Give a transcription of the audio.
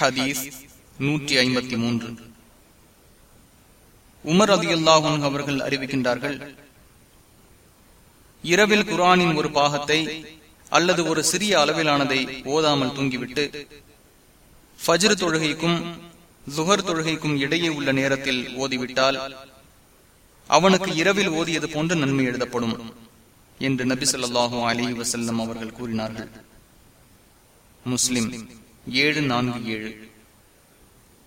ஹதீஸ் நூற்றி ஐம்பத்தி மூன்று. உமர் அதி அல்லாஹன் அவர்கள் அறிவிக்கின்றார்கள் இரவில் குரானின் ஒரு பாகத்தை அல்லது ஒரு சிறிய அளவிலானதை ஓதாமல் தூங்கிவிட்டு ஃபஜ்ரு தொழுகைக்கும் சுகர் தொழுகைக்கும் இடையே உள்ள நேரத்தில் ஓதிவிட்டால் அவனுக்கு இரவில் ஓதியது போன்று நன்மை எழுதப்படும் என்று நபி சொல்லாஹு அலி வசல்லம் அவர்கள் கூறினார்கள். முஸ்லிம் ஏழு நான்கு ஏழு.